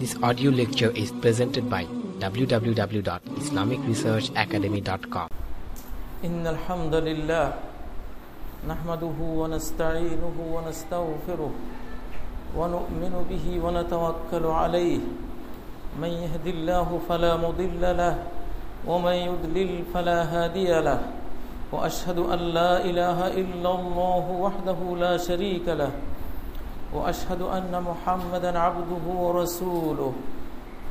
This audio lecture is presented by www.islamicresearchacademy.com. إن الحمد لله نحمده ونستعينه ونستغفره ونؤمن به ونتوكل عليه من يهد الله فلا مضل له ومن يضلل فلا هادي له واشهد ان لا اله الا الله وحده لا شريك له وأشهد أن محمدا عبده ورسوله.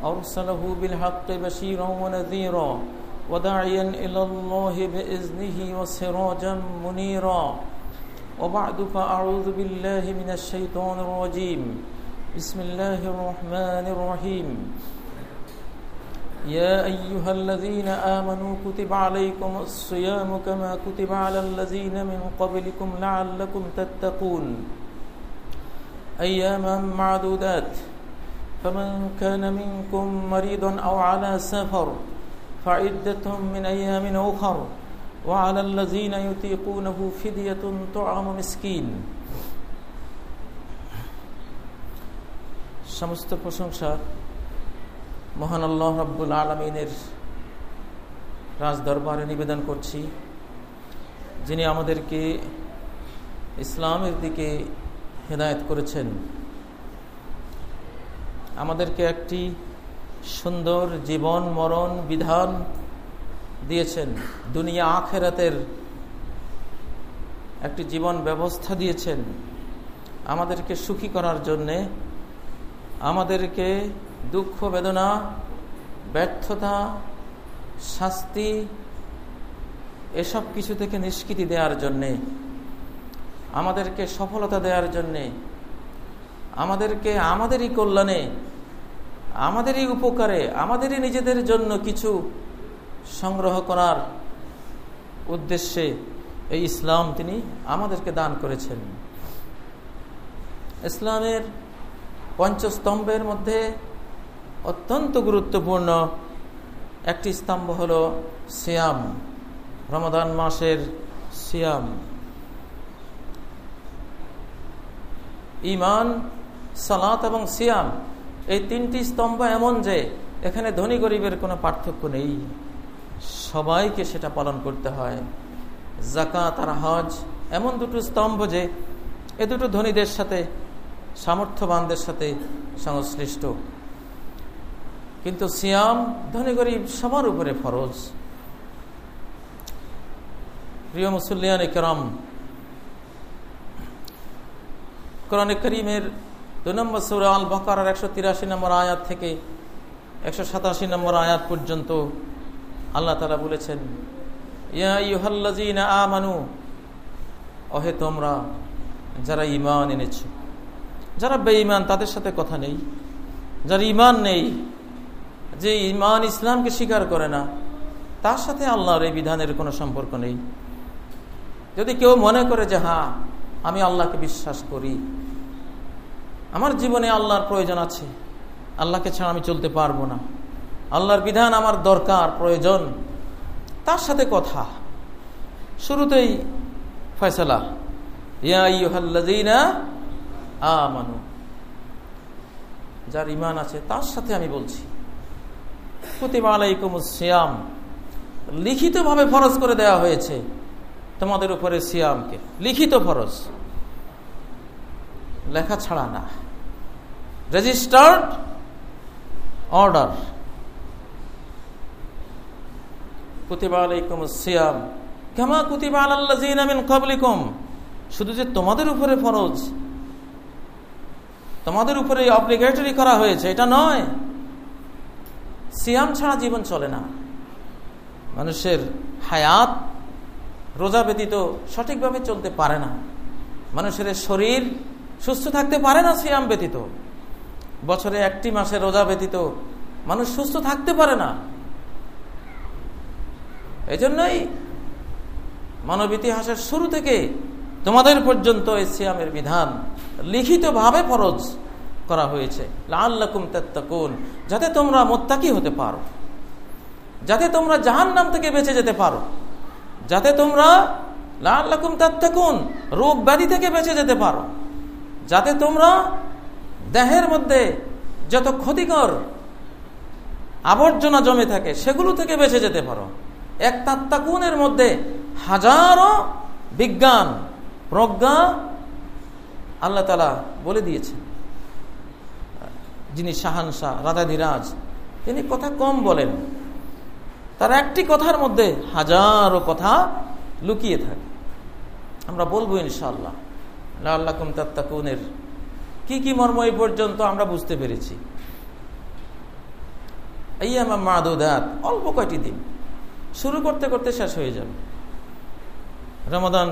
أرسله بالحق بشيرا ونذيرا وداعيا إلى الله بإذنه وسراجا منيرا. وبعد فأعوذ بالله من الشيطان الرجيم. بسم الله الرحمن الرحيم. يا أيها الذين آمنوا كتب عليكم الصيام كما كتب على الذين من قبلكم لعلكم تتقون. أياما معدودات فمن كان منكم مريضا أو على سفر فعدة من أيام أخر وعلى الذين يطيقونه فدية طعام مسكين সমস্ত প্রশংসা মহান আল্লাহ রব্বুল আলমিনের রাজ দরবারে নিবেদন করছি যিনি আমাদেরকে ইসলামের দিকে হেদায়ত করেছেন। আমাদেরকে একটি সুন্দর জীবন, মরণ, বিধান দিয়েছেন। দুনিয়া আখেরাতের একটি জীবন ব্যবস্থা দিয়েছেন। আমাদেরকে সুখী করার জন্যে, আমাদেরকে দুঃখ, বেদনা, ব্যর্থতা, শাস্তি, এসব কিছু থেকে নিষ্কৃতি দেওয়ার জন্যে আমাদেরকে সফলতা দেওয়ার জন্যে, আমাদেরকে আমাদেরই কল্যাণে, আমাদেরই উপকারে, আমাদেরই নিজেদের জন্য কিছু সংগ্রহ করার উদ্দেশ্যে এই ইসলাম তিনি আমাদেরকে দান করেছেন। ইসলামের পঞ্চস্তম্ভের মধ্যে অত্যন্ত গুরুত্বপূর্ণ একটি স্তম্ভ হল সিয়াম রমাদান মাসের সিয়াম। ইমান সালাত এবং সিয়াম, এই তিনটি স্তম্ভ এমন যে এখানে ধনী গরিবের কোনো পার্থক্য নেই। সবাইকে সেটা পালন করতে হয়। জাকাত আর হজ এমন দুটো স্তম্ভ যে এ দুটো ধনীদের সাথে, সামর্থ্যবানদের সাথে সংশ্লিষ্ট। কিন্তু সিয়াম ধনী গরিব সবার উপরে ফরজ। প্রিয় মুসল্লিয়ান একরম কোরআন করিমের দু নম্বর সুরা আল বকার একশো তিরাশি নম্বর আয়াত থেকে একশো সাতাশি নম্বর আয়াত পর্যন্ত আল্লাহ তালা বলেছেন আমানু অহে তোমরা যারা ইমান এনেছ, যারা বেঈমান তাদের সাথে কথা নেই, যারা ইমান নেই, যে ইমান ইসলামকে স্বীকার করে না, তার সাথে আল্লাহর এই বিধানের কোনো সম্পর্ক নেই। যদি কেউ মনে করে যে হ্যাঁ আমি আল্লাহকে বিশ্বাস করি। আমার জীবনে আল্লাহর প্রয়োজন আছে। আল্লাহকে ছাড়া আমি চলতে পারব না। আল্লাহর বিধান আমার দরকার, প্রয়োজন। তার সাথে কথা। শুরুতেই ফয়সলা আমানু। যার ইমান আছে, তার সাথে আমি বলছি। প্রতিমা আলাইকুম সিয়াম লিখিতভাবে ফরজ করে দেওয়া হয়েছে। তোমাদের উপরে সিয়ামকে। লিখিত ফরজ। লেখা ছাড়া না। Registered order. শুধু যে তোমাদের উপরে ফরজ। তোমাদের উপরে অব্লিগেটরি করা হয়েছে, এটা নয়। সিয়াম ছাড়া জীবন চলে না। মানুষের হায়াত রোজা ব্যতীত সঠিকভাবে চলতে পারে না। মানুষের শরীর সুস্থ থাকতে পারে না সিয়াম ব্যতীত। বছরে একটি মাসে রোজা ব্যতীত মানুষ সুস্থ থাকতে পারে না। এই জন্যই মানব ইতিহাসের শুরু থেকে তোমাদের পর্যন্ত এই সিয়ামের বিধান লিখিতভাবে ফরজ করা হয়েছে। লাল্লাকুম তেত্তাকুন, যাতে তোমরা মোত্তাকি হতে পারো। যাতে তোমরা জাহান নাম থেকে বেঁচে যেতে পারো। যাতে তোমরা লাল্লাকুম তেত্তাকুন, রোগ ব্যাধি থেকে বেঁচে যেতে পারো। যাতে তোমরা দেহের মধ্যে যত ক্ষতিকর আবর্জনা জমে থাকে, সেগুলো থেকে বেঁচে যেতে পারো। এক তাত্তাকুনের মধ্যে হাজারো বিজ্ঞান, প্রজ্ঞা আল্লাহ তালা বলে দিয়েছেন। যিনি শাহানশাহ রাজাধিরাজ, তিনি কথা কম বলেন। তার একটি কথার মধ্যে হাজারো কথা লুকিয়ে থাকে। আমরা বলব ইনশাল্লাহ আল্লাহ তাত্তাকুনের। কি কি মর্ম এই পর্যন্ত আমরা বুঝতে পেরেছি। এই আমার মাদুদাত, অল্প কয়টি দিন। শুরু করতে করতে শেষ হয়ে যাবে। রমাদান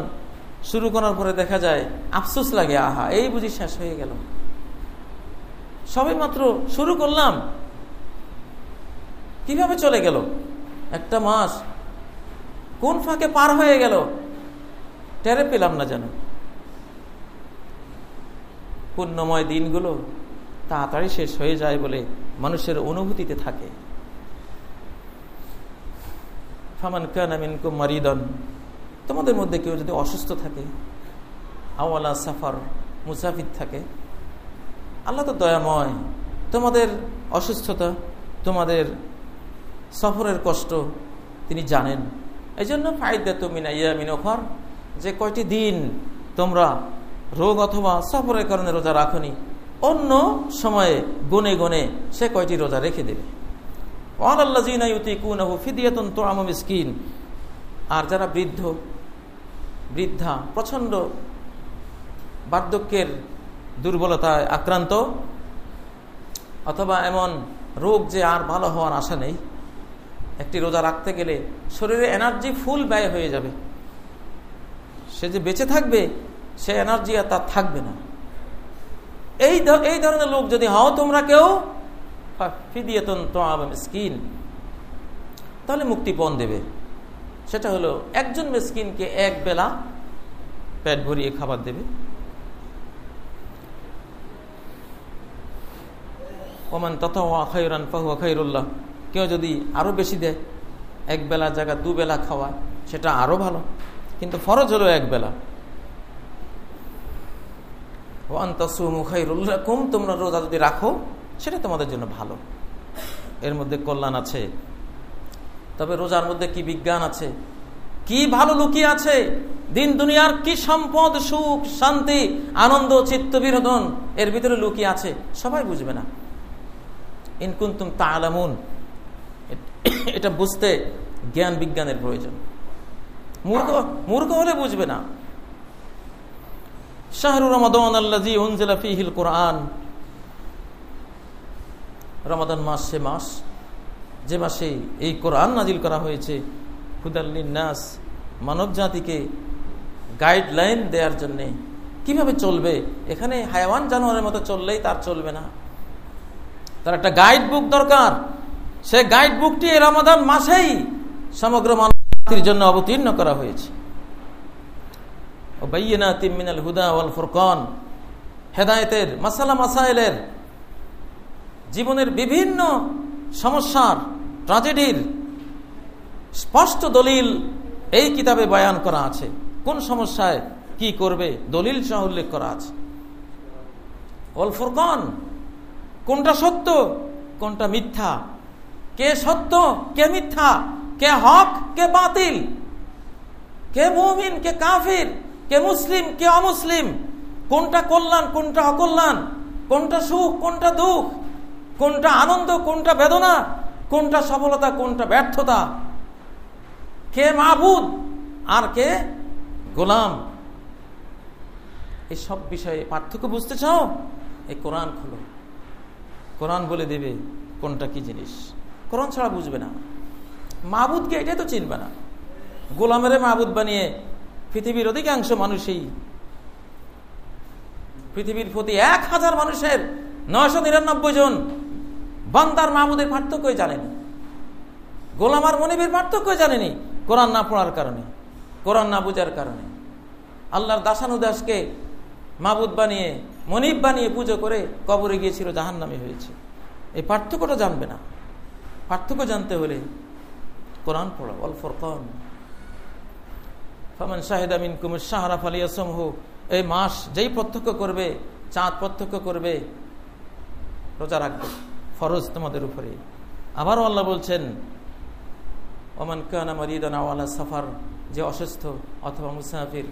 শুরু করার পরে দেখা যায়, আফসোস লাগে, আহা, এই বুঝি শেষ হয়ে গেল। সবে মাত্র শুরু করলাম, কীভাবে চলে গেল? একটা মাস। কোন ফাঁকে পার হয়ে গেল? টেরে পেলাম না যেন। পুণ্যময় দিনগুলো তাড়াতাড়ি শেষ হয়ে যায় বলে মানুষের অনুভূতিতে থাকে। ফামান কানামিন মারিদন। তোমাদের মধ্যে কেউ যদি অসুস্থ থাকে, আওয়ালা সাফার, মুসাফির থাকে, আল্লাহ তো দয়াময়। তোমাদের অসুস্থতা, তোমাদের সফরের কষ্ট তিনি জানেন। এই জন্য ফায়দা তুমিনা ইয়ামিন ওখর যে কয়টি দিন তোমরা রোগ অথবা সফরের কারণে রোজা রাখনি, অন্য সময়ে গুনে গুনে সে কয়টি রোজা রেখে দেবে। আর যারা বৃদ্ধ, বৃদ্ধা প্রচণ্ড বার্ধক্যের দুর্বলতায় আক্রান্ত, অথবা এমন রোগ যে আর ভালো হওয়ার আশা নেই একটি রোজা রাখতে গেলে শরীরে এনার্জি ফুল ব্যয় হয়ে যাবে। সে যে বেঁচে থাকবে, সে এনার্জি আর তার থাকবে না। এই এই ধরনের লোক যদি হও তোমরা কেউ স্কিন তাহলে মুক্তিপণ দেবে। সেটা হলো একজন মেসকিনকে এক বেলা পেট ভরিয়ে খাবার দেবে। ওমান তথা খাইরান পাহুয়া খাইরুল্লাহ কেউ যদি আরও বেশি দেয়, এক বেলা জায়গা, দু বেলা খাওয়া, সেটা আরও ভালো। কিন্তু ফরজ হলো এক বেলা। তোমরা রোজা যদি রাখো, সেটা তোমাদের জন্য ভালো। এর মধ্যে কল্যাণ আছে। তবে রোজার মধ্যে কি বিজ্ঞান আছে? কি ভালো লুকিয়ে আছে? দিন দুনিয়ার কি সম্পদ, সুখ, শান্তি, আনন্দ, চিত্ত, বিনোদন, এর ভিতরে লুকিয়ে আছে? সবাই বুঝবে না। ইনকুন্তুম তা আলামুন এটা বুঝতে জ্ঞান বিজ্ঞানের প্রয়োজন। মূর্খ মূর্খ হলে বুঝবে না। শাহরু রমাদন আল্লাজি কোরআন। রমাদান মাস সে মাস, যে মাসে এই কোরআন নাজিল করা হয়েছে নাস মানব জাতিকে গাইডলাইন দেওয়ার জন্যে। কীভাবে চলবে? এখানে হায়াওয়ান জানোয়ারের মতো চললেই তার চলবে না। তার একটা গাইড বুক দরকার। সে গাইড বুকটি রমাদান মাসেই সমগ্র মানবজাতির জন্য অবতীর্ণ করা হয়েছে। হেদায়তের মাসালা মাসাইলের জীবনের বিভিন্ন সমস্যার ট্রাজেডির স্পষ্ট দলিল এই কিতাবে বয়ান করা আছে। কোন সমস্যায় কি করবে, দলিল সহ উল্লেখ করা আছে। ফুরকন, কোনটা সত্য, কোনটা মিথ্যা কে সত্য, কে মিথ্যা, কে হক, কে বাতিল, কে মমিন, কে কাফির, কে মুসলিম, কে অমুসলিম, কোনটা কল্যাণ, কোনটা অকল্যাণ, কোনটা সুখ, কোনটা দুঃখ, কোনটা আনন্দ, কোনটা বেদনা, কোনটা সফলতা, কোনটা ব্যর্থতা, কে মাহবুদ আর কে গোলাম। এই সব বিষয়ে পার্থক্য বুঝতে চাও? এই কোরআন খুলো। কোরআন বলে দেবে কোনটা কি জিনিস। কোরআন ছাড়া বুঝবে না। মাহবুদকে এটাই তো চিনবে না। গোলামের মাহবুদ বানিয়ে পৃথিবীর অধিকাংশ মানুষই পৃথিবীর প্রতি এক হাজার মানুষের নয়শো নিরানব্বই জন বান্দার মাহমুদের পার্থক্য জানেনি। গোলামার মনিবের পার্থক্য জানেনি, কোরআন না পড়ার কারণে, কোরআন না বুঝার কারণে। আল্লাহর দাসানুদাসকে মাহবুদ বানিয়ে, মনিব বানিয়ে পুজো করে কবরে গিয়েছিল জাহান নামে হয়েছে। এই পার্থক্যটা জানবে না। পার্থক্য জানতে হলে কোরআন পড়া অল ফরকন। ফামান শাহেদামিন কুমির শাহরাফ আলিয়াসমহ এই মাস যেই প্রত্যক্ষ করবে, চাঁদ প্রত্যক্ষ করবে, রোজা রাখবে, ফরজ তোমাদের উপরে। আবারও আল্লাহ বলছেন, ওমান কানা মারিদান আওয়ালা সাফার, যে অসুস্থ অথবা মুসাফির,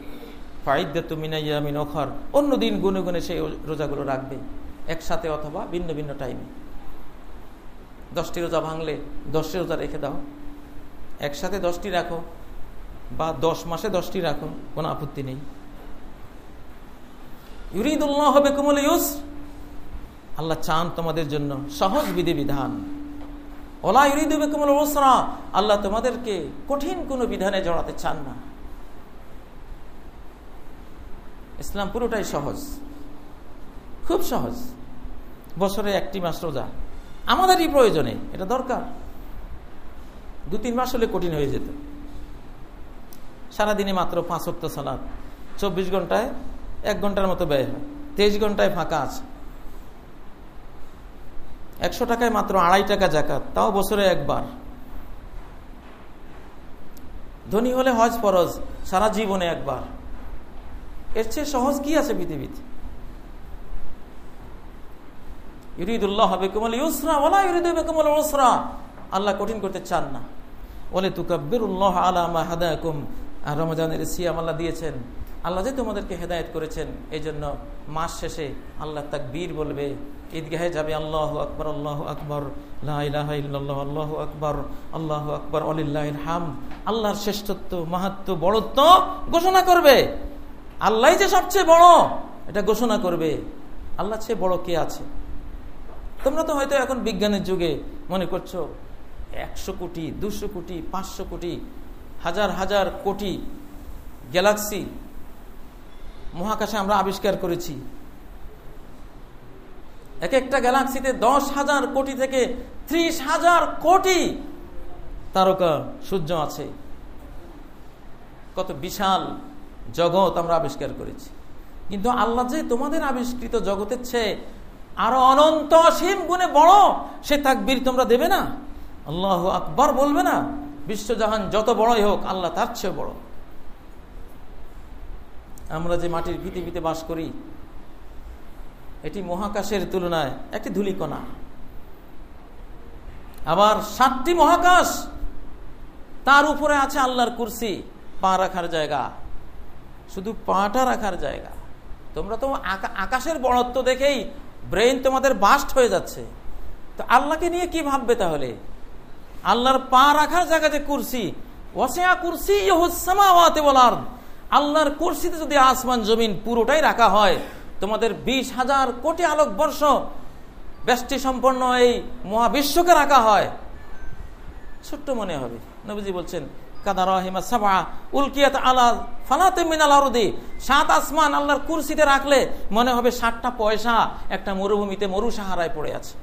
ফাইদ্দাতু মিনাইয়ামিন ওখর, অন্য দিন গুনে গুনে সেই রোজাগুলো রাখবে, একসাথে অথবা ভিন্ন ভিন্ন টাইমে দশটি রোজা ভাঙলে দশটি রোজা রেখে দাও। একসাথে দশটি রাখো বা দশ মাসে দশটি রাখো, কোনো আপত্তি নেই। ইউরিদুল্লাহ হবে কুমল ইউস আল্লাহ চান তোমাদের জন্য সহজ বিধি বিধান ওলা ইউরিদু বেকুমল ওসরা আল্লাহ তোমাদেরকে কঠিন কোনো বিধানে জড়াতে চান না। ইসলাম পুরোটাই সহজ। খুব সহজ। বছরে একটি মাস রোজা। আমাদেরই প্রয়োজনে, এটা দরকার। দু তিন মাস হলে কঠিন হয়ে যেত। সারাদিনে মাত্র পাঁচ অক্ট সালাদ চব্বিশ ঘন্টায় এক ঘণ্টার মতো ব্যয় হয়। তেইশ ঘন্টায় ফাঁকা আছে। একশো টাকায় মাত্র আড়াই টাকা জাকাত তাও বছরে একবার। ধনী হলে হজ ফরজ, সারা জীবনে একবার। এর চেয়ে সহজ কি আছে পৃথিবীতে? ইউসরা বেকুমল আল্লাহ কঠিন করতে চান না। বলে তুকাব্বিরুল্লাহ আলা হাদাকুম। আর রমজানের সিয়াম আল্লাহ দিয়েছেন। আল্লাহ যে তোমাদেরকে হেদায়ত করেছেন এই জন্য মাস শেষে আল্লাহ তাক বীর বলবে, ঈদগাহে যাবে আল্লাহ আকবর আল্লাহ আকবর আল্লাহ আকবর আল্লাহ আকবর আলিল্লাহ হাম আল্লাহর শ্রেষ্ঠত্ব মাহাত্ম বড়ত্ব ঘোষণা করবে। আল্লাহ যে সবচেয়ে বড়, এটা ঘোষণা করবে। আল্লাহ চেয়ে বড় কে আছে? তোমরা তো হয়তো এখন বিজ্ঞানের যুগে মনে করছ, একশো কোটি, দুশো কোটি, পাঁচশো কোটি, হাজার হাজার কোটি গ্যালাক্সি মহাকাশে আমরা আবিষ্কার করেছি। এক একটা গ্যালাক্সিতে দশ হাজার কোটি থেকে ত্রিশ হাজার কোটি তারকা সূর্য আছে। কত বিশাল জগৎ আমরা আবিষ্কার করেছি। কিন্তু আল্লাহ যে তোমাদের আবিষ্কৃত জগতের চেয়ে আরও অনন্ত অসীম গুণে বড়, সে তাকবীর তোমরা দেবে না। আল্লাহ আকবর বলবে না, বিশ্বজাহান যত বড়ই হোক, আল্লাহ তার চেয়ে বড়। আমরা যে মাটির পৃথিবীতে বাস করি, এটি মহাকাশের তুলনায় একটি ধুলিকণা। আবার সাতটি মহাকাশ, তার উপরে আছে আল্লাহর কুরসি, পা রাখার জায়গা। শুধু পাটা রাখার জায়গা। তোমরা তো আকাশের বড়ত্ব দেখেই ব্রেন তোমাদের বাস্ট হয়ে যাচ্ছে। তো আল্লাহকে নিয়ে কি ভাববে তাহলে? আল্লাহর পা রাখার জায়গা যে কুরসি। ওয়াসিয়া কুরসি বলার আল্লাহর কুরসিতে যদি আসমান, জমিন পুরোটাই রাখা হয়, তোমাদের বিশ হাজার কোটি আলোক বর্ষ ব্যষ্টি সম্পন্ন এই মহাবিশ্বকে রাখা হয়। ছোট্ট মনে হবে। নবীজি বলছেন সাত আসমান আল্লাহর রাখলে মনে হবে পয়সা একটা মরুভূমিতে পড়ে আছে।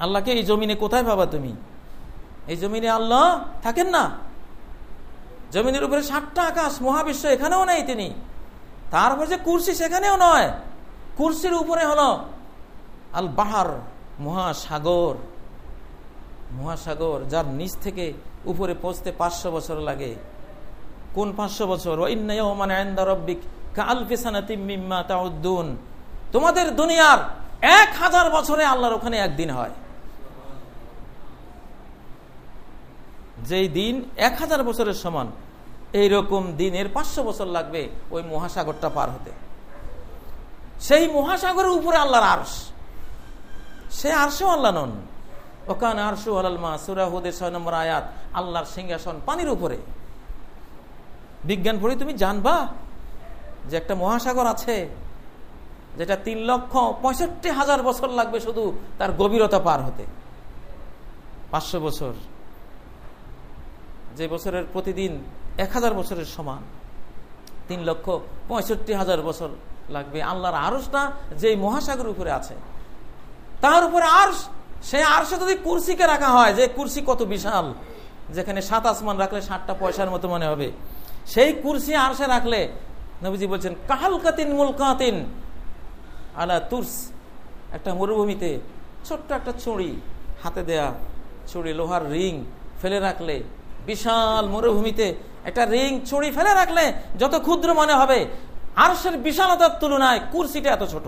আল্লাহকে এই জমিনে কোথায় পাবা তুমি? এই জমিনে আল্লাহ থাকেন না। জমিনের উপরে ষাটটা আকাশ, মহাবিশ্ব এখানেও নেই তিনি। তারপর যে কুর্সি সেখানেও নয়। কুর্সির উপরে হলো আল বাহার মহাসাগর। মহাসাগর, যার নিচ থেকে উপরে পৌঁছতে পাঁচশো বছর লাগে। কোন পাঁচশো বছর? তোমাদের দুনিয়ার এক হাজার বছরে আল্লাহর ওখানে একদিন হয়। যেই দিন এক হাজার বছরের সমান, এইরকম দিনের পাঁচশো বছর লাগবে ওই মহাসাগরটা পার হতে। সেই মহাসাগরের উপরে আল্লাহর আর্স সে আরশেও আল্লাহ নন। ওখানে আরশু আলালমা সুরাহুদের ছয় নম্বর আয়াত, আল্লাহর সিংহাসন পানির উপরে। বিজ্ঞান পড়ে, তুমি জানবা যে একটা মহাসাগর আছে, যেটা তিন লক্ষ পঁয়ষট্টি হাজার বছর লাগবে শুধু তার গভীরতা পার হতে। পাঁচশো বছর। যে বছরের প্রতিদিন এক হাজার বছরের সমান। তিন লক্ষ পঁয়ষট্টি হাজার বছর লাগবে। আল্লাহর আরসটা যে মহাসাগর উপরে আছে। তার উপরে আরস সে আরসে যদি কুর্সিকে রাখা হয়, যে কুর্সি কত বিশাল, যেখানে সাত আসমান রাখলে ষাটটা পয়সার মতো মনে হবে। সেই কুর্সি আরসে রাখলে নবীজি বলছেন কাহাল কাতিন কাতিন আলা তুর্স একটা মরুভূমিতে ছোট্ট একটা চুড়ি, হাতে দেয়া চুড়ি, লোহার রিং ফেলে রাখলে, বিশাল মরুভূমিতে একটা রিং ছুরি ফেলে রাখলে যত ক্ষুদ্র মনে হবে, আরশের বিশালতার তুলনায় কুর্সিটা এত ছোট।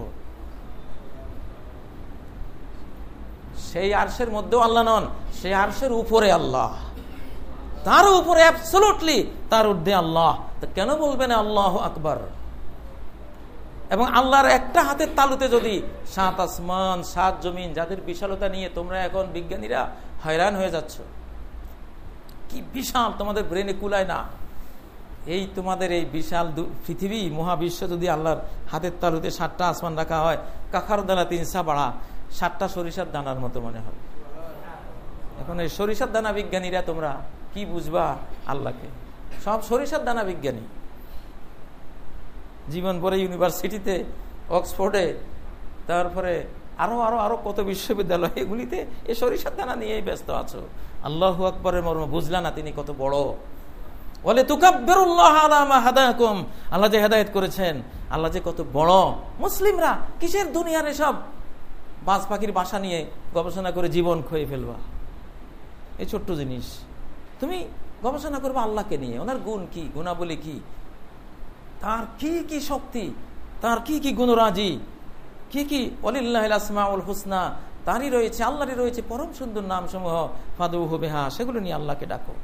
সেই আরশের মধ্যেও আল্লাহ নন, সেই আরশের উপরে আল্লাহ। তার উপরে অ্যাবসলুটলি তার ঊর্ধ্বে আল্লাহ। তো কেন বলবেন আল্লাহ আকবর? এবং আল্লাহর একটা হাতের তালুতে যদি সাত আসমান, সাত জমিন, যাদের বিশালতা নিয়ে তোমরা এখন বিজ্ঞানীরা হয়রান হয়ে যাচ্ছ, কি বিশাল, তোমাদের ব্রেনে কুলায় না। এই তোমাদের এই বিশাল পৃথিবী, মহাবিশ্ব যদি আল্লাহর হাতের তালুতে সাতটা আসমান রাখা হয় কাখার দানা তিনসা বাড়া। সাতটা সরিষার দানার মতো মনে হবে এখন এই সরিষার দানা বিজ্ঞানীরা তোমরা কি বুঝবা আল্লাহকে? সব সরিষার দানা বিজ্ঞানী। জীবন পরে ইউনিভার্সিটিতে, অক্সফোর্ডে, তারপরে আরও আরও আরও কত বিশ্ববিদ্যালয়, এগুলিতে এই সরিষার দানা নিয়েই ব্যস্ত আছো। আল্লাহ আকবরের মর্ম বুঝলা না তিনি কত বড়। বলে আল্লাহ যে হেদায়ত করেছেন, আল্লাহ যে কত বড়। মুসলিমরা কিসের দুনিয়ার এসব? বাজ পাখির বাসা নিয়ে গবেষণা করে জীবন খয়ে ফেলবা। এই ছোট্ট জিনিস। তুমি গবেষণা করবে আল্লাহকে নিয়ে। ওনার গুণ কি? গুণাবলী কি? তার কি কি শক্তি? তার কি কি গুণরাজি? কি কি? অলিল্লাহমাউল হুসনা। তারই রয়েছে, আল্লাহরই রয়েছে পরম সুন্দর নাম সমূহ ফাদু বেহা। সেগুলো নিয়ে আল্লাহকে ডাকো।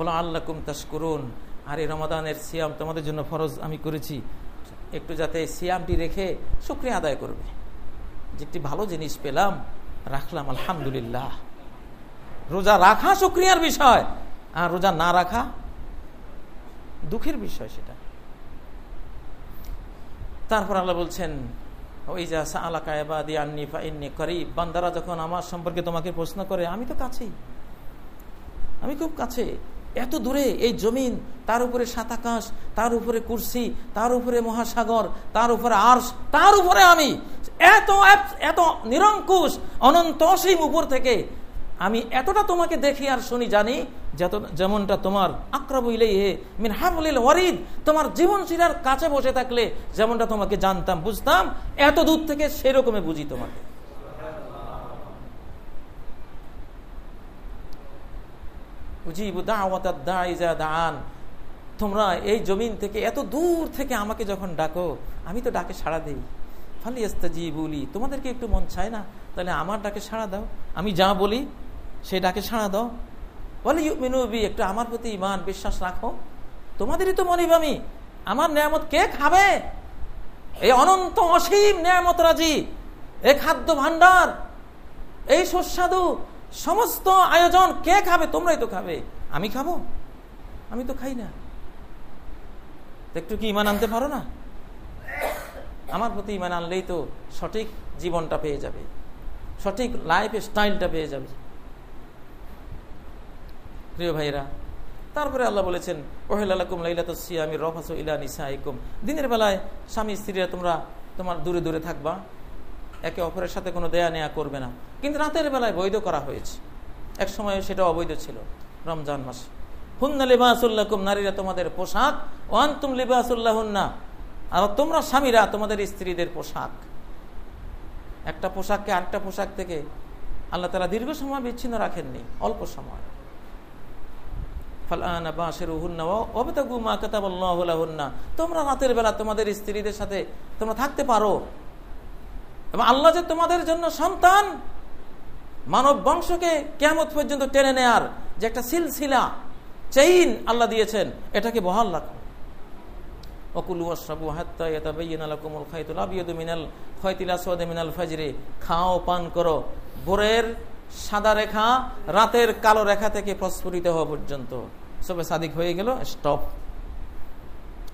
ওলা আল্লাহ কুম তাস করুন আর এই রমাদানের সিয়াম তোমাদের জন্য ফরজ আমি করেছি। একটু যাতে সিয়ামটি রেখে শুক্রিয়া আদায় করবে। যেটি ভালো জিনিস পেলাম, রাখলাম, আলহামদুলিল্লাহ। রোজা রাখা শুক্রিয়ার বিষয়, আর রোজা না রাখা দুঃখের বিষয় সেটা। তারপর আল্লাহ বলছেন ওই যা ফাইন্নি করিব। বান্দারা যখন আমার সম্পর্কে তোমাকে প্রশ্ন করে, আমি তো কাছেই। আমি খুব কাছে। এত দূরে এই জমিন, তার উপরে সাত আকাশ, তার উপরে কুর্সি, তার উপরে মহাসাগর, তার উপরে আর্স তার উপরে আমি। এত এত নিরঙ্কুশ, অনন্ত অসীম উপর থেকে। আমি এতটা তোমাকে দেখি আর শুনি, জানি যেমনটা তোমার আক্রাবইলেই হে মিন হামলিল ওয়ারিদ, তোমার জীবন শিরার কাছে বসে থাকলে যেমনটা তোমাকে জানতাম, বুঝতাম, এত দূর থেকে সেরকমে বুঝি তোমাকে। তোমরা এই জমিন থেকে এত দূর থেকে আমাকে যখন ডাকো, আমি তো ডাকে সাড়া দিই। ফালি জি বলি তোমাদেরকে একটু মন চায় না? তাহলে আমার ডাকে সাড়া দাও। আমি যা বলি, সে ডাকে সাড়া দাও। বলে মিনুবি একটু আমার প্রতি ইমান বিশ্বাস রাখো। তোমাদেরই তো মনিব আমি। আমার নিয়ামত কে খাবে? এই অনন্ত অসীম নিয়ামত রাজি। এ খাদ্য ভান্ডার এই সুস্বাদু সমস্ত আয়োজন কে খাবে, তোমরাই তো খাবে। আমি খাব? আমি তো খাই না। একটু কি ইমান আনতে পারো না? আমার প্রতি ইমান আনলেই তো সঠিক জীবনটা পেয়ে যাবে। সঠিক লাইফ স্টাইলটা পেয়ে যাবে। প্রিয় ভাইরা তারপরে আল্লাহ বলেছেন রফাস ইলা দিনের বেলায় স্বামী স্ত্রীরা তোমরা তোমার দূরে দূরে থাকবা। একে অপরের সাথে কোনো দেয়া নেয়া করবে না। কিন্তু রাতের বেলায় বৈধ করা হয়েছে। এক সময় সেটা অবৈধ ছিল রমজান মাসে। হুন্না লিবাসুল্লাহকুম নারীরা তোমাদের পোশাক ওয়ান তুম লিবাসুল্লাহন্না, আর তোমরা স্বামীরা তোমাদের স্ত্রীদের পোশাক। একটা পোশাককে আরেকটা পোশাক থেকে আল্লাহ তালা দীর্ঘ সময় বিচ্ছিন্ন রাখেননি, অল্প সময়। তোমরা রাতের বেলা তোমাদের স্ত্রীদের সাথে তোমরা থাকতে পারো। এবং আল্লাহ যে তোমাদের জন্য সন্তান, মানব বংশকে কেমত পর্যন্ত টেনে নেয়ার যে একটা সিলসিলা চেইন আল্লাহ দিয়েছেন, এটাকে বহাল রাখো। খাও, পান করো। ভোরের সাদা রেখা, রাতের কালো রেখা থেকে প্রস্ফুটিত হওয়া পর্যন্ত। সবে সাদিক হয়ে গেল স্টপ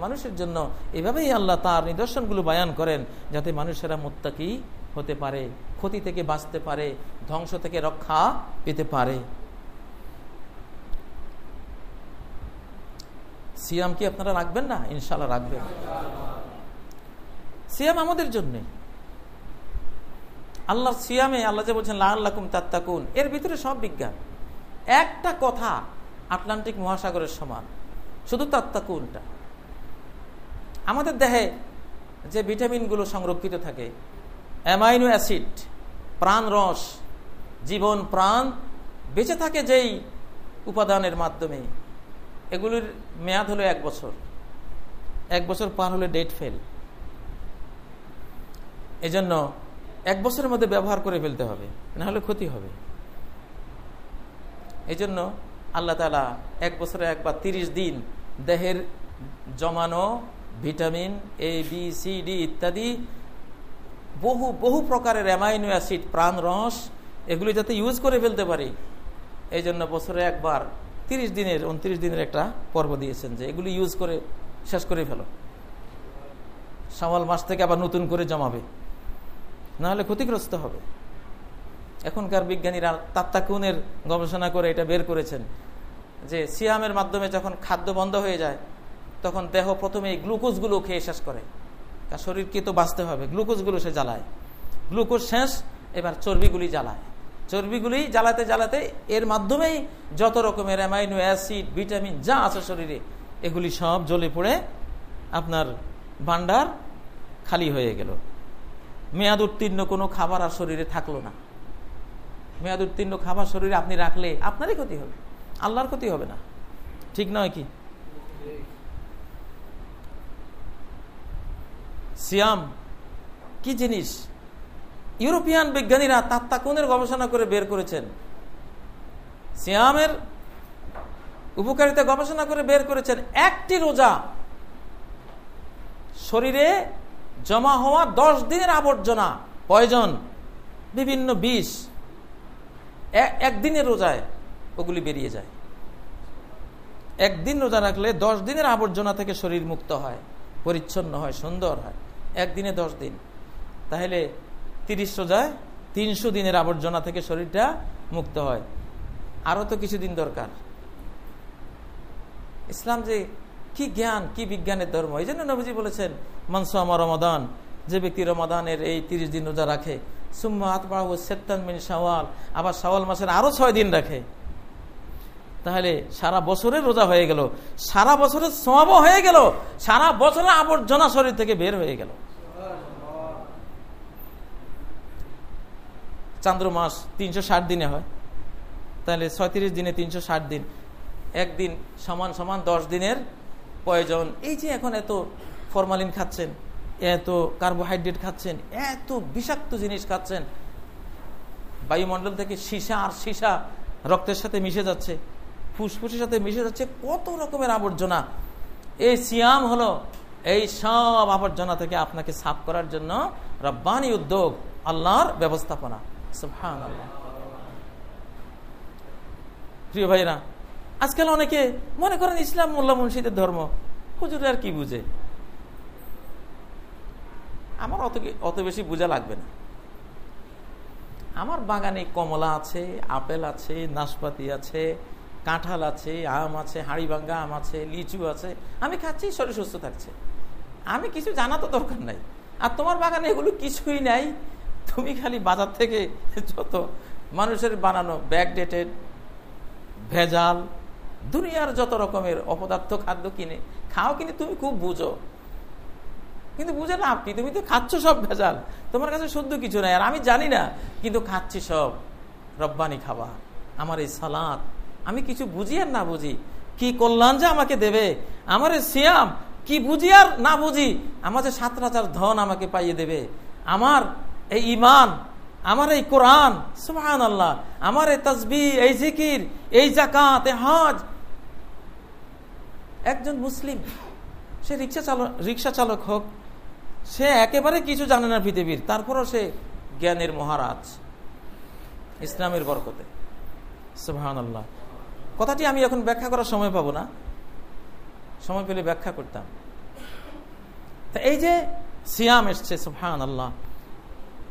মানুষের জন্য এভাবেই আল্লাহ তার নিদর্শনগুলো বায়ান করেন, যাতে মানুষেরা মোত্তাকি হতে পারে, ক্ষতি থেকে বাঁচতে পারে, ধ্বংস থেকে রক্ষা পেতে পারে। সিয়াম কি আপনারা রাখবেন না? ইনশাল্লাহ রাখবেন। সিয়াম আমাদের জন্য। আল্লাহ সিয়ামে আল্লাহ যে বলছেন লাল্লাকুম তাত্তাকুন। এর ভিতরে সব বিজ্ঞান। একটা কথা আটলান্টিক মহাসাগরের সমান। শুধু তাত্তাকুনটা আমাদের দেহে যে ভিটামিনগুলো সংরক্ষিত থাকে, অ্যামাইনো অ্যাসিড, প্রাণ রস, জীবন প্রাণ, বেঁচে থাকে যেই উপাদানের মাধ্যমে। এগুলির মেয়াদ হলো এক বছর। এক বছর পার হলে ডেট ফেল। এজন্য এক বছরের মধ্যে ব্যবহার করে ফেলতে হবে না হলে ক্ষতি হবে। এই জন্য আল্লাহ তালা এক বছরে একবার তিরিশ দিন দেহের জমানো, vitamin A B C D ইত্যাদি বহু বহু প্রকারের অ্যামাইনো অ্যাসিড, প্রাণ রস, এগুলি যাতে ইউজ করে ফেলতে পারি। এই জন্য বছরে একবার তিরিশ দিনের, উনত্রিশ দিনের একটা পর্ব দিয়েছেন যে এগুলি ইউজ করে, শেষ করে ফেলো। সামাল মাস থেকে আবার নতুন করে জমাবে। নাহলে ক্ষতিগ্রস্ত হবে। এখনকার বিজ্ঞানীরা তাত্তাকুনের গবেষণা করে এটা বের করেছেন যে সিয়ামের মাধ্যমে যখন খাদ্য বন্ধ হয়ে যায়, তখন দেহ প্রথমে এই গ্লুকোজগুলো খেয়ে শেষ করে। কারণ শরীরকে তো বাঁচতে হবে, গ্লুকোজগুলো সে জ্বালায়। গ্লুকোজ শেষ, এবার চর্বিগুলি জ্বালায়। চর্বিগুলি জ্বালাতে জ্বালাতে এর মাধ্যমেই যত রকমের অ্যামাইনো অ্যাসিড, ভিটামিন যা আছে শরীরে, এগুলি সব জ্বলে পড়ে আপনার ভান্ডার খালি হয়ে গেল। মেয়াদ উত্তীর্ণ কোনো খাবার আর শরীরে থাকল না। মেয়াদ উত্তীর্ণ খাবার শরীরে আপনি রাখলে আপনারই ক্ষতি হবে। আল্লাহর ক্ষতি হবে না। ঠিক নয় কি? সিয়াম কি জিনিস? ইউরোপিয়ান বিজ্ঞানীরা তাত্তাকুনের গবেষণা করে বের করেছেন। সিয়ামের উপকারিতা গবেষণা করে বের করেছেন। একটি রোজা শরীরে জমা হওয়া দশ দিনের আবর্জনা, পয়জন, বিভিন্ন বিষ একদিনের রোজায় ওগুলি বেরিয়ে যায়। একদিন রোজা রাখলে দশ দিনের আবর্জনা থেকে শরীর মুক্ত হয়, পরিচ্ছন্ন হয়, সুন্দর হয়। একদিনে দশ দিন। তাহলে তিরিশ রোজায় তিনশো দিনের আবর্জনা থেকে শরীরটা মুক্ত হয়। আরও তো কিছুদিন দরকার। ইসলাম যে কি জ্ঞান, কি বিজ্ঞানের ধর্ম? এই জন্য নবীজি বলেছেন মনসামা রমাদান যে ব্যক্তি রমাদানের এই তিরিশ দিন রোজা রাখে সুম্মা আবার শাওয়াল মাসের আরও ছয় দিন রাখে। তাহলে সারা বছরের রোজা হয়ে গেল। সারা বছরের সমাব হয়ে গেল। সারা বছরের আবর্জনা শরীর থেকে বের হয়ে গেল। চান্দ্র মাস তিনশো ষাট দিনে হয়। তাহলে ছয়ত্রিশ দিনে তিনশো ষাট দিন। একদিন সমান সমান দশ দিনের প্রয়োজন। এই যে এখন এত ফরমালিন খাচ্ছেন। এত কার্বোহাইড্রেট খাচ্ছেন, এত বিষাক্ত জিনিস খাচ্ছেন। বায়ুমণ্ডল থেকে সীসা আর সীসা রক্তের সাথে মিশে যাচ্ছে, ফুসফুসের সাথে মিশে যাচ্ছে, কত রকমের আবর্জনা। এই সিয়াম হলো এই সব আবর্জনা থেকে আপনাকে সাফ করার জন্য রব্বানি উদ্যোগ, আল্লাহর ব্যবস্থাপনা। প্রিয় ভাইরা, আজকাল অনেকে মনে করেন ইসলাম মোল্লা মুন্সিদের ধর্ম হুজুর আর কি বুঝে? আমার অত অত বেশি বোঝা লাগবে না। আমার বাগানে কমলা আছে, আপেল আছে, নাশপাতি আছে, কাঁঠাল আছে, আম আছে হাড়িভাঙ্গা আম আছে, লিচু আছে। আমি খাচ্ছি, শরীর সুস্থ থাকছে। আমি কিছু জানা তো দরকার নাই। আর তোমার বাগানে এগুলো কিছুই নাই। তুমি খালি বাজার থেকে যত মানুষের বানানো ব্যাকডেটেড ভেজাল, দুনিয়ার যত রকমের অপদার্থ খাদ্য কিনে, খাও কিনে তুমি খুব বুঝো। কিন্তু বুঝে না আপনি তুমি তো খাচ্ছ সব ভেজাল। তোমার কাছে শুদ্ধ কিছু নাই। আর আমি জানি না, কিন্তু খাচ্ছি সব। রব্বানি খাবার আমার এই সালাদ আমি কিছু বুঝি আর না বুঝি? কি কল্যাণ যে আমাকে দেবে? আমার এই সিয়াম, কি বুঝি আর না বুঝি? আমার যে সাত রাজার ধন আমাকে পাইয়ে দেবে। আমার এই ইমান আমার এই কোরআন সুহান আল্লাহ আমার এই তসবি এই জিকির, এই জাকাত হজ। একজন মুসলিম, সে রিক্সা চালক রিক্সা চালক হোক সে একেবারে কিছু জানে না পৃথিবীর। তারপরও সে জ্ঞানের মহারাজ ইসলামের বরকতে। সুহান আল্লাহ কথাটি আমি এখন ব্যাখ্যা করার সময় পাবো না। সময় পেলে ব্যাখ্যা করতাম। তা এই যে সিয়াম এসছে সুহান আল্লাহ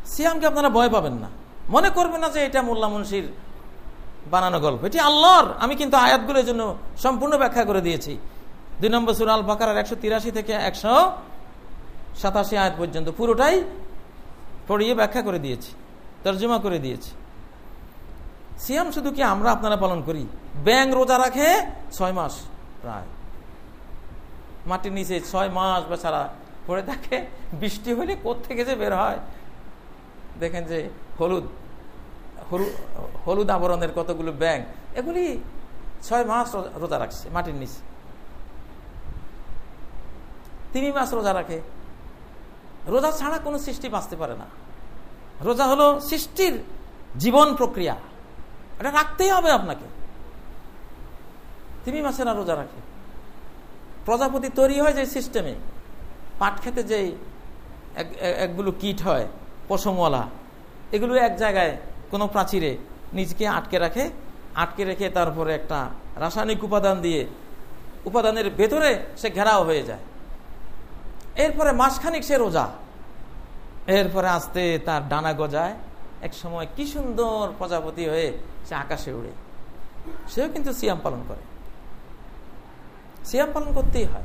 সিয়ামকে আপনারা ভয় পাবেন না। মনে করবেন না যে এটা মোল্লা মুন্সির বানানো গল্প। এটি আল্লাহর। আমি কিন্তু আয়াতগুলোর জন্য সম্পূর্ণ ব্যাখ্যা করে দিয়েছি। দুই নম্বর সুর আল বাকার একশো তিরাশি থেকে একশো সাতাশি আয়াত পর্যন্ত পুরোটাই পড়িয়ে ব্যাখ্যা করে দিয়েছি, তর্জমা করে দিয়েছি। সিয়াম শুধু কি আমরা আপনারা পালন করি? ব্যাং রোজা রাখে ছয় মাস প্রায়। মাটির নিচে ছয় মাস বা সারা পড়ে থাকে, বৃষ্টি হলে থেকে যে বের হয়? দেখেন যে হলুদ হলুদ আবরণের কতগুলো ব্যাং এগুলি ছয় মাস রোজা রাখছে মাটির নিচে। তিন মাস রোজা রাখে। রোজা ছাড়া কোনো সৃষ্টি বাঁচতে পারে না। রোজা হলো সৃষ্টির জীবন প্রক্রিয়া। এটা রাখতেই হবে আপনাকে। তিমি মাসেরা রোজা রাখে। প্রজাপতি তৈরি হয় যে সিস্টেমে পাট খেতে যে একগুলো কিট হয়, পশমওয়ালা, এগুলো এক জায়গায় কোনো প্রাচীরে নিজকে আটকে রাখে, আটকে রেখে তারপরে একটা রাসায়নিক উপাদান দিয়ে উপাদানের ভেতরে সে ঘেরাও হয়ে যায়। এরপরে মাসখানিক সে রোজা। এরপরে আসতে তার ডানা গজায়। এক সময় কি সুন্দর প্রজাপতি হয়ে সে আকাশে উড়ে। সেও কিন্তু সিয়াম পালন করে। সিয়াম পালন করতেই হয়।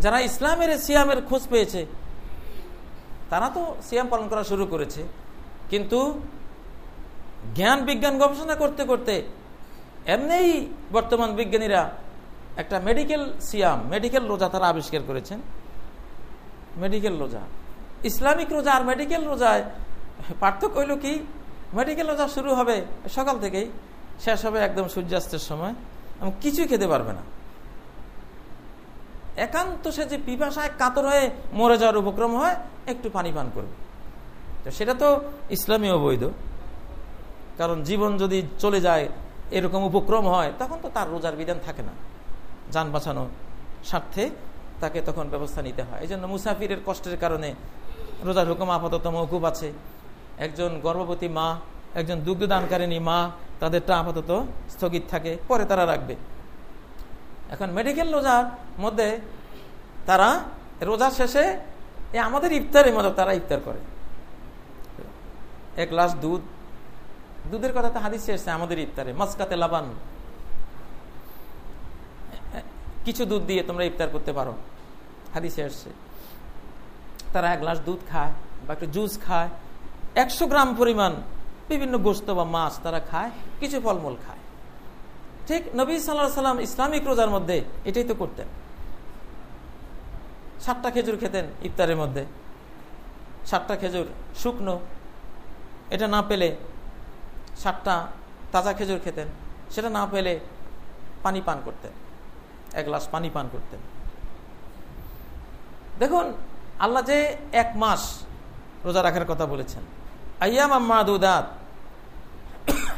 যারা ইসলামের সিয়ামের খোঁজ পেয়েছে, তারা তো সিয়াম পালন করা শুরু করেছে। কিন্তু জ্ঞান, বিজ্ঞান গবেষণা করতে করতে এমনিই বর্তমান বিজ্ঞানীরা একটা মেডিকেল সিয়াম মেডিকেল রোজা তারা আবিষ্কার করেছেন। মেডিকেল রোজা। ইসলামিক রোজা আর মেডিকেল রোজায় পার্থক্য হইল কি মেডিকেল রোজা শুরু হবে সকাল থেকেই, শেষ হবে একদম সূর্যাস্তের সময়। এবং কিছুই খেতে পারবে না। একান্ত সে যে পিপাসায় কাতর হয়ে মরে যাওয়ার উপক্রম হয়, একটু পানি পান করবে। তো সেটা তো ইসলামী অবৈধ। কারণ জীবন যদি চলে যায়, এরকম উপক্রম হয়, তখন তো তার রোজার বিধান থাকে না। যান বাঁচানো স্বার্থে তাকে তখন ব্যবস্থা নিতে হয়। এই জন্য মুসাফিরের কষ্টের কারণে রোজার হুকুম আপাতত মৌকুব আছে। একজন গর্ভবতী মা, একজন দুগ্ধদানকারিনী মা তাদেরটা আপাতত স্থগিত থাকে, পরে তারা রাখবে। এখন মেডিকেল রোজার মধ্যে তারা রোজা শেষে আমাদের ইফতারের মতো তারা ইফতার করে। এক গ্লাস দুধ। দুধের কথা তো হাদিস এসছে, আমাদের ইফতারে। মাসকাতে লাবান। কিছু দুধ দিয়ে তোমরা ইফতার করতে পারো। হাদিসে এসছে তারা এক গ্লাস দুধ খায় বা একটু জুস খায়। একশো গ্রাম পরিমাণ বিভিন্ন গোস্ত বা মাছ তারা খায়, কিছু ফলমূল খায়। ঠিক নবী সাল্লাহ সাল্লাম ইসলামিক রোজার মধ্যে এটাই তো করতেন। সাতটা খেজুর খেতেন ইফতারের মধ্যে। সাতটা খেজুর শুকনো, এটা না পেলে সাতটা তাজা খেজুর খেতেন, সেটা না পেলে পানি পান করতেন। এক গ্লাস পানি পান করতেন। দেখুন, আল্লাহ যে এক মাস রোজা রাখার কথা বলেছেন। আয়াম আম্মাদুদাত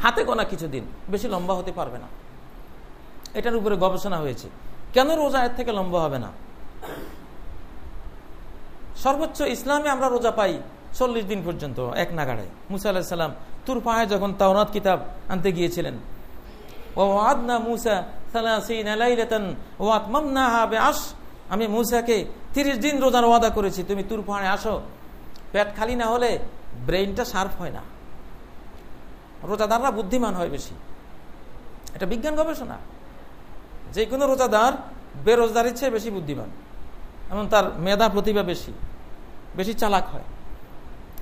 হাতে গোনা কিছুদিন, বেশি লম্বা হতে পারবে না। এটার উপরে গবেষণা হয়েছে। কেন রোজা এর থেকে লম্বা হবে না? সর্বোচ্চ ইসলামে আমরা রোজা পাই চল্লিশ দিন পর্যন্ত, এক নাগাড়ে। মুসা আলাহিসাল্লাম তুর পাহাড়ে যখন তাওনাত কিতাব আনতে গিয়েছিলেন। ও আদনা মুসা আমি মুসাকে তিরিশ দিন রোজার ওয়াদা করেছি, তুমি তুর পাহাড়ে আসো। পেট খালি না হলে ব্রেইনটা শার্প হয় না। রোজাদাররা বুদ্ধিমান হয় বেশি। এটা বিজ্ঞান গবেষণা। যে কোনো রোজাদার বেরোজদারের চেয়ে বেশি বুদ্ধিমান। এমন তার মেধা প্রতিভা বেশি। বেশি চালাক হয়।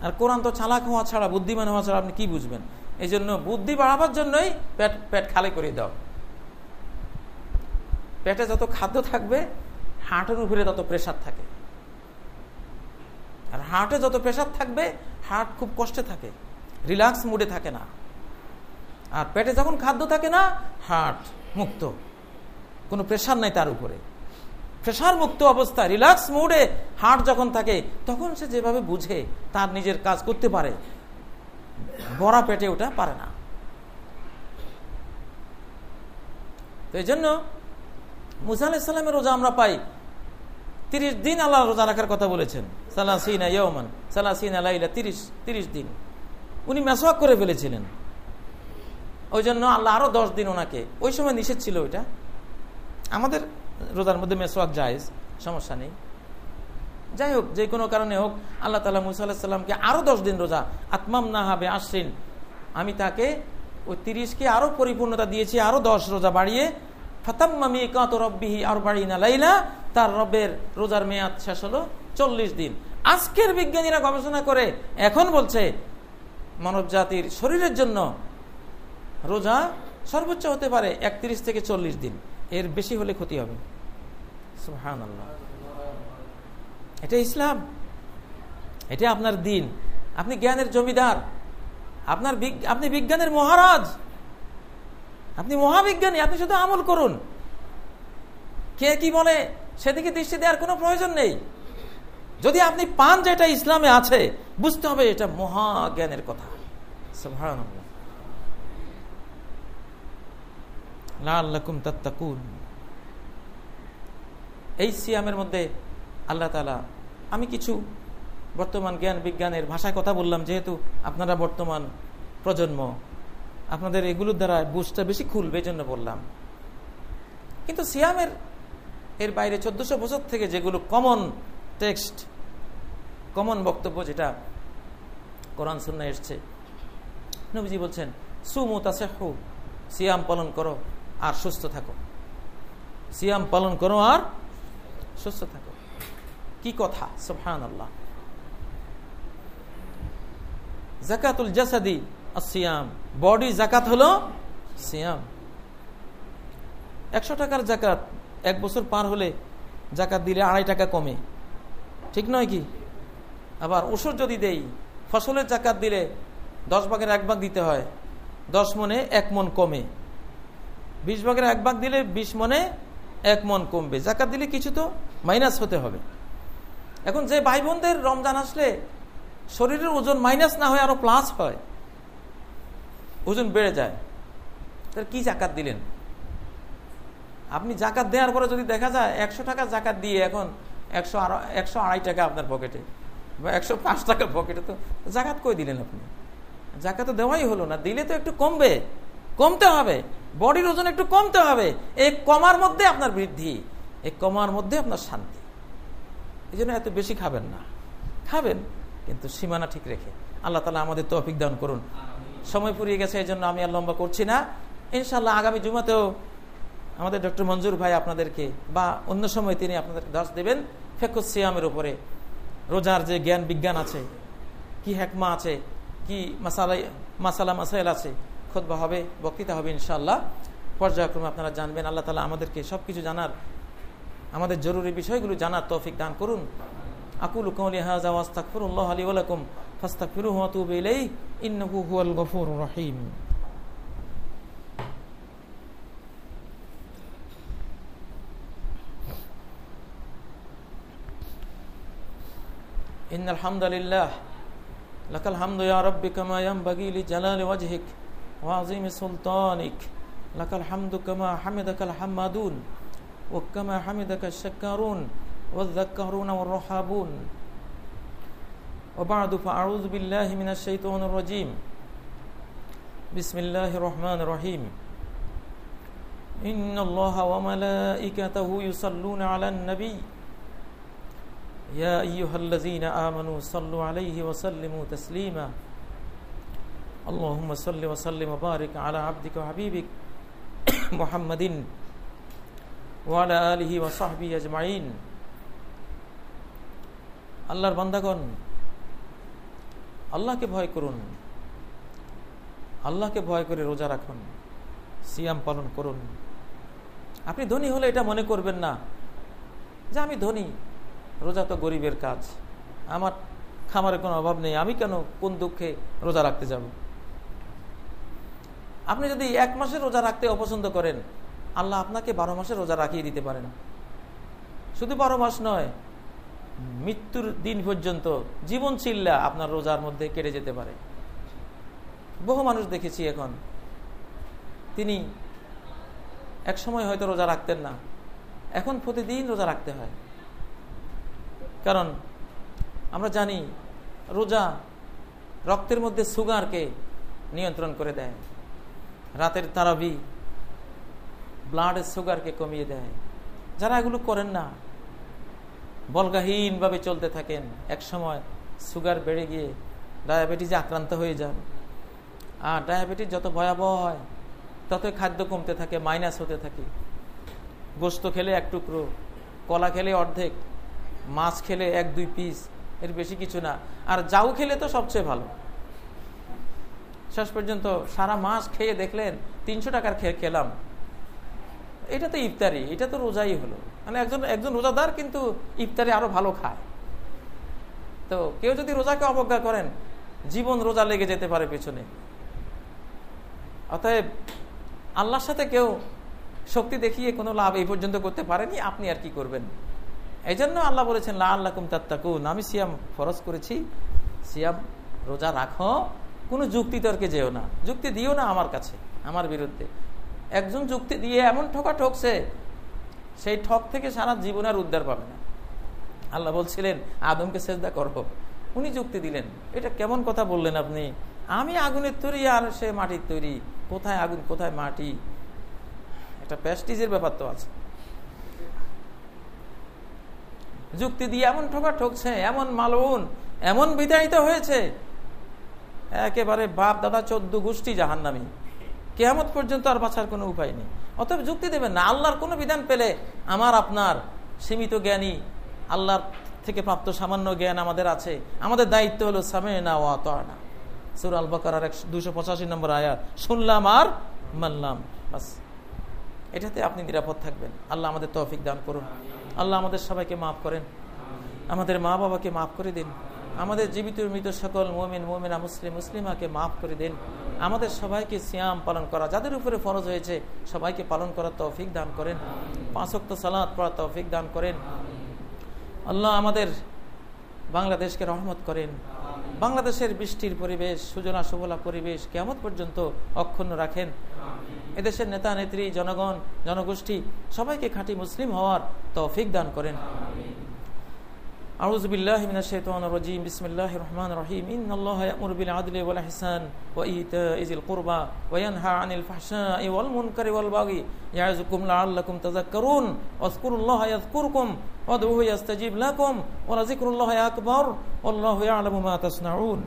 আর কোরআন তো চালাক হওয়া ছাড়া, বুদ্ধিমান হওয়া ছাড়া আপনি কি বুঝবেন? এই জন্য বুদ্ধি বাড়াবার জন্যই পেট পেট খালি করে দাও। পেটে যত খাদ্য থাকবে হার্টের উপরে তত প্রেশার থাকে। আর হার্টে যত প্রেশার থাকবে হার্ট খুব কষ্টে থাকে। রিল্যাক্স মুডে থাকে না। আর পেটে যখন খাদ্য থাকে না হার্ট মুক্ত। কোনো প্রেশার নাই তার উপরে। প্রেশার মুক্ত অবস্থা রিল্যাক্স মুডে হার্ট যখন থাকে, তখন সে যেভাবে বুঝে, তার নিজের কাজ করতে পারে। বড়া পেটে ওটা পারে না। তো এই জন্য মুসা রোজা আমরা পাই। তিরিশ দিন আল্লাহ রোজা রাখার কথা বলেছেন। সালাসিনা ইয়মান সালাসিন আলাইলা তিরিশ তিরিশ দিন। উনি মেসওয়াক করে ফেলেছিলেন। ওই জন্য আল্লাহ আরও দশ দিন ওনাকে, ওই সময় নিষেধ ছিল ওইটা। আমাদের রোজার মধ্যে মেসওয়াক জায়েজ, সমস্যা নেই। যাই হোক, যে কোনো কারণে হোক, আল্লাহ তালা মুসা আলাহিসাল্লামকে আরও দশ দিন রোজা, আত্মাম না হবে আশ্রিন। আমি তাকে ওই তিরিশকে আরও পরিপূর্ণতা দিয়েছি, আরও দশ রোজা বাড়িয়ে ফতাম্মামি কাত রব্বিহি আর বাড়ি না লাইলা, তার রবের রোজার মেয়াদ শেষ হলো চল্লিশ দিন। আজকের বিজ্ঞানীরা গবেষণা করে এখন বলছে, মানব জাতির শরীরের জন্য রোজা সর্বোচ্চ হতে পারে একত্রিশ থেকে চল্লিশ দিন। এর বেশি হলে ক্ষতি হবে। এটা ইসলাম। এটা আপনার দিন। আপনি জ্ঞানের জমিদার। আপনার আপনি বিজ্ঞানের মহারাজ। আপনি মহাবিজ্ঞানী, আপনি শুধু আমল করুন। কে কি বলে, সেদিকে দৃষ্টি দেওয়ার কোনো প্রয়োজন নেই। যদি আপনি পান যেটা ইসলামে আছে, বুঝতে হবে এটা মহাজ্ঞানের কথা। এই সিয়ামের মধ্যে আল্লাহ তালা আমি কিছু বর্তমান জ্ঞান বিজ্ঞানের ভাষায় কথা বললাম, যেহেতু আপনারা বর্তমান প্রজন্ম। আপনাদের এগুলোর দ্বারা বুঝটা বেশি খুলবে জন্য বললাম। কিন্তু সিয়ামের, এর বাইরে চোদ্দশো বছর থেকে যেগুলো কমন টেক্সট কমন বক্তব্য যেটা কোরআন সুন্না এসছে, নবীজি বলছেন সুমুতাসেহু সিয়াম পালন করো আর সুস্থ থাকো। সিয়াম পালন করো আর সুস্থ থাকো। কি কথা? সুফহান আল্লাহ জাকাতুল জাসাদি সিয়াম বডি জাকাত হলো সিয়াম। একশো টাকার জাকাত এক বছর পার হলে জাকাত দিলে আড়াই টাকা কমে। ঠিক নয় কি? আবার ওষুধ যদি দেই, ফসলের জাকাত দিলে দশ ভাগের এক ভাগ দিতে হয়, দশ মনে এক মন কমে। বিশ ভাগের এক ভাগ দিলে বিশ মনে এক মন কমবে। জাকাত দিলে কিছু তো মাইনাস হতে হবে। এখন যে ভাই বোনদের রমজান আসলে শরীরের ওজন মাইনাস না হয়, আরও প্লাস হয়। ওজন বেড়ে যায়। তার কি জাকাত দিলেন? আপনি জাকাত দেওয়ার পরে যদি দেখা যায় একশো টাকা জাকাত দিয়ে এখন একশো একশো আড়াই টাকা আপনার পকেটে, বা একশো পাঁচ টাকা পকেটে, তো জাকাত কই দিলেন আপনি? জাকাত তো দেওয়াই হলো না, দিলে তো একটু কমবে, কমতে হবে, বডির ওজন একটু কমতে হবে, এই কমার মধ্যে আপনার বৃদ্ধি, এই কমার মধ্যে আপনার শান্তি। এই জন্য এত বেশি খাবেন না। খাবেন, কিন্তু সীমানা ঠিক রেখে। আল্লাহ তালা আমাদের তৌফিক দান করুন। সময় পুরিয়ে গেছে এই জন্য আমি আর লম্বা করছি না। ইনশাল্লাহ আগামী জুমাতেও আমাদের ডক্টর মঞ্জুর ভাই আপনাদেরকে বা অন্য সময় তিনি আপনাদেরকে দাস দেবেন, ফেকুস সিয়ামের উপরে। রোজার যে জ্ঞান বিজ্ঞান আছে, কি হ্যাকমা আছে, কি মাসালা মাসালা মাসাইল আছে, খোদবা হবে, বক্তৃতা হবে ইনশাল্লাহ পর্যায়ক্রমে আপনারা জানবেন, আল্লাহ তালা আমাদেরকে সব কিছু জানার, আমাদের জরুরি বিষয়গুলো জানার তৌফিক দান করুন। أقول قولي هذا وأستغفر الله لي ولكم فاستغفروه وتوب إليه إنه هو الغفور الرحيم. إن الحمد لله لك الحمد يا رب كما ينبغي لجلال وجهك وعظيم سلطانك لك الحمد كما حمدك الحمادون وكما حمدك الشكارون والذكرون والرحابون. وبعد فأعوذ بالله من الشيطان الرجيم. بسم الله الرحمن الرحيم. إن الله وملائكته يصلون على النبي. يا أيها الذين آمنوا صلوا عليه وسلموا تسليما. اللهم صل وسلم وبارك على عبدك وحبيبك محمد وعلى آله وصحبه أجمعين. আল্লাহর বান্দাগণ, আল্লাহকে ভয় করুন। আল্লাহকে ভয় করে রোজা রাখুন, সিয়াম পালন করুন। আপনি ধনী হলে এটা মনে করবেন না যে আমি ধনী, রোজা তো গরিবের কাজ। আমার খামারের কোনো অভাব নেই, আমি কেন কোন দুঃখে রোজা রাখতে যাব? আপনি যদি এক মাসের রোজা রাখতে অপছন্দ করেন, আল্লাহ আপনাকে বারো মাসের রোজা রাখিয়ে দিতে পারেন। শুধু বারো মাস নয় মৃত্যুর দিন পর্যন্ত জীবন চিল্লা আপনার রোজার মধ্যে কেটে যেতে পারে। বহু মানুষ দেখেছি এখন, তিনি এক সময় হয়তো রোজা রাখতেন না, এখন প্রতিদিন রোজা রাখতে হয়। কারণ আমরা জানি রোজা রক্তের মধ্যে সুগারকে নিয়ন্ত্রণ করে দেয়, রাতের তারাবি ব্লাডের সুগারকে কমিয়ে দেয়। যারা এগুলো করেন না বলগাহীনভাবে চলতে থাকেন। এক সময় সুগার বেড়ে গিয়ে ডায়াবেটিসে আক্রান্ত হয়ে যান। আর ডায়াবেটিস যত ভয়াবহ হয়, ততই খাদ্য কমতে থাকে, মাইনাস হতে থাকে। গোস্ত খেলে এক টুকরো, কলা খেলে অর্ধেক, মাছ খেলে এক দুই পিস এর বেশি কিছু না। আর যাও খেলে তো সবচেয়ে ভালো। শেষ পর্যন্ত সারা মাস খেয়ে দেখলেন, তিনশো টাকার খেয়ে খেলাম। এটা তো ইফতারি, এটা তো রোজাই হলো। মানে একজন একজন রোজাদার কিন্তু ইফতারি আরও ভালো খায়। তো কেউ যদি রোজাকে অবজ্ঞা করেন, জীবন রোজা লেগে যেতে পারে পেছনে। অতএব আল্লাহর সাথে কেউ শক্তি দেখিয়ে কোনো লাভ এই পর্যন্ত করতে পারেনি, আপনি আর কি করবেন? এই জন্য আল্লাহ বলেছেন লা আল্লাহ কুম তাত্তাকুন। আমি সিয়াম ফরজ করেছি। সিয়াম রোজা রাখো। কোনো যুক্তি তর্কে যেও না। যুক্তি দিও না আমার কাছে, আমার বিরুদ্ধে। একজন যুক্তি দিয়ে এমন ঠকা ঠকছে সেই ঠক থেকে সারা জীবন আর উদ্ধার পাবে না। আল্লাহ বলছিলেন, আদমকে চেষ্টা করো। উনি যুক্তি দিলেন, এটা কেমন কথা বললেন আপনি? আমি আগুনের তৈরি আর সে মাটির তৈরি। কোথায় আগুন, কোথায় মাটি? একটা প্যাস্টিজের ব্যাপার তো আছে। যুক্তি দিয়ে এমন ঠোকা ঠকছে, এমন মালউন এমন বিদায়িত হয়েছে। একেবারে বাপ, দাদা, চোদ্দ গোষ্ঠী জাহান্নামি। কেয়ামত পর্যন্ত আর বাঁচার কোনো উপায় নেই। অতএব যুক্তি দেবেন না। আল্লাহর কোনো বিধান পেলে আমার আপনার সীমিত জ্ঞানী, আল্লাহর থেকে প্রাপ্ত সামান্য জ্ঞান আমাদের আছে। আমাদের দায়িত্ব হলো সামে না ও না সুর আল বকার দুশো পঁচাশি নম্বর আয়াত, শুনলাম আর মানলাম। বাস। এটাতে আপনি নিরাপদ থাকবেন। আল্লাহ আমাদের তৌফিক দান করুন। আল্লাহ আমাদের সবাইকে মাফ করেন। আমাদের মা বাবাকে মাফ করে দিন। আমাদের জীবিত মৃত সকল মোমিন, মোমিনা, মুসলিম, মুসলিমাকে মাফ করে দিন। আমাদের সবাইকে সিয়াম পালন করা, যাদের উপরে ফরজ হয়েছে, সবাইকে পালন করার তৌফিক দান করেন। পাঁচক্ত সালাদ পড়ার তৌফিক দান করেন। আল্লাহ আমাদের বাংলাদেশকে রহমত করেন। বাংলাদেশের বৃষ্টির পরিবেশ সুজনা সুবলা পরিবেশ কেমন পর্যন্ত অক্ষুণ্ণ রাখেন। এদেশের নেতা নেত্রী জনগণ, জনগোষ্ঠী সবাইকে খাঁটি মুসলিম হওয়ার তৌফিক দান করেন। أعوذ بالله من الشيطان الرجيم. بسم الله الرحمن الرحيم. إن الله يأمر بالعدل والإحسان وإيتاء ذي القربى وينهى عن الفحشاء والمنكر والبغي يعظكم لعلكم تذكرون. واذكروا الله يذكركم وادعوه يستجيب لكم ولذكر الله أكبر والله يعلم ما تصنعون.